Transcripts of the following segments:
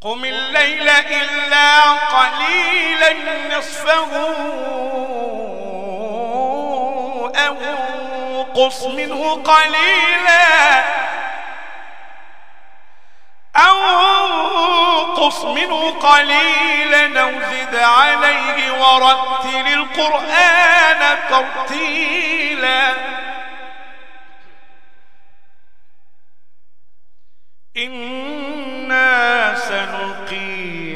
قم الليل إلا قليلا نصفه أو قص منه قليلا أو قص منه قليلا أو زد عليه ورتل القرآن ترتيلا سنلقي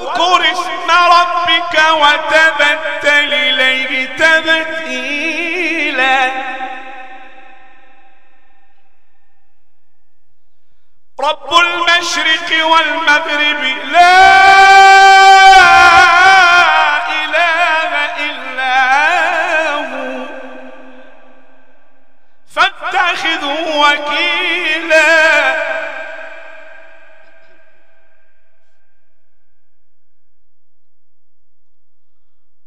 واذكر اسم ربك وتبتل إليه تبتيلا. رب المشرق والمغرب لا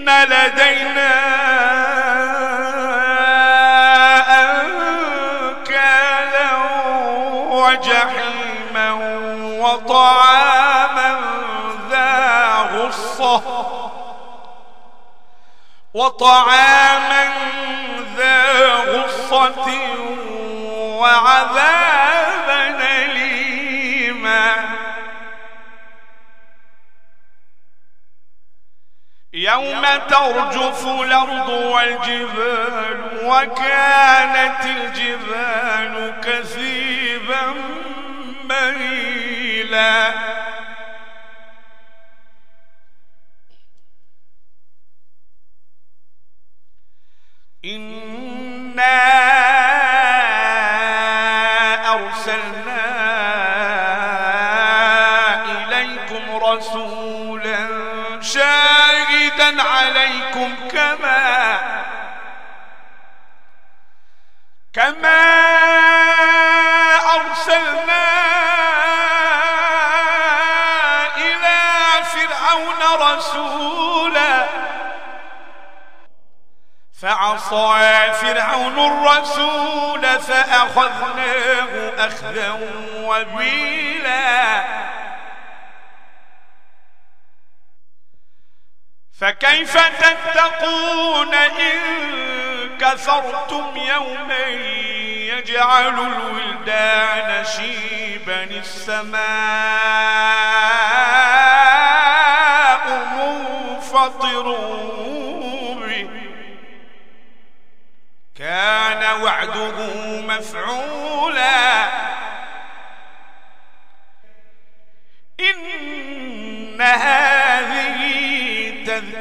إن لدينا أنكالا وجحيما وطعاما ذا غصة وطعاما ذا غصة وعذابا يوم ترجف الأرض والجبال وكانت الجبال كثيبا مهيلا إنا أرسلنا إليكم رسولا عليكم كما كما أرسلنا إلى فرعون رسولا. فعصى فرعون الرسول فأخذناه أخذا وبيلا. فكيف تتقون إن كفرتم يوما يجعل الولدان شيبا السماء منفطر به؟ كان وعده مفعولا. إن هذه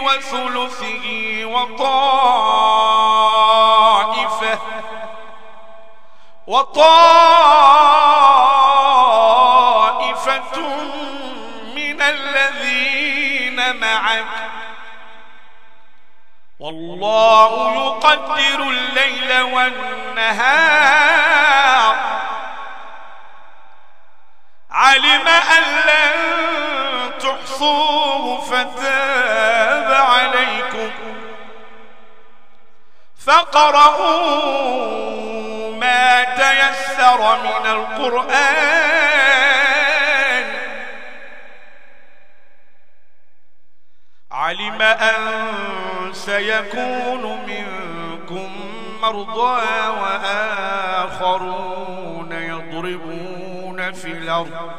وثلثه وطائفة. وطائفة من الذين معك. والله يقدر الليل والنهار. علم أن لن تحصوه فتاب عليكم. فقرؤوا ما تيسر من القرآن. علم أن سيكون منكم مرضى وآخرون يضربون في الأرض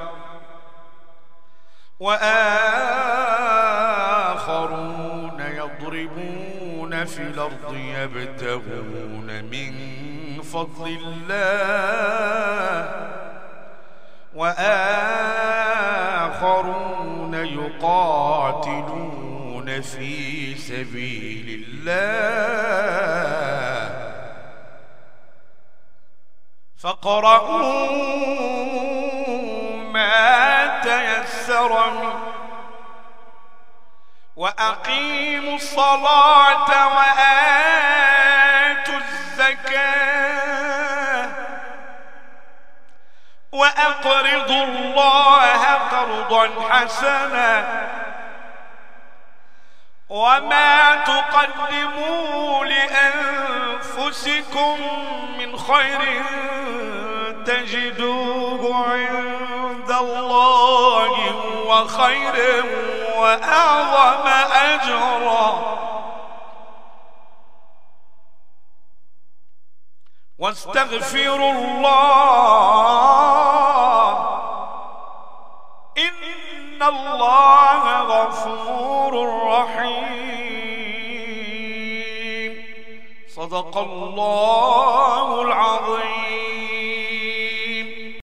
وآخرون يضربون في الأرض يبتغون من فضل الله وآخرون يقاتلون في سبيل الله فقرأوا تيسر وأقيموا الصلاة وآتوا الزكاة. وأقرضوا الله قرضا حسنا. وما تقدموا لأنفسكم من خير تجدوه عند الله وخير وأعظم أجرا. واستغفروا الله. إن الله غفور رحيم. صدق الله العظيم.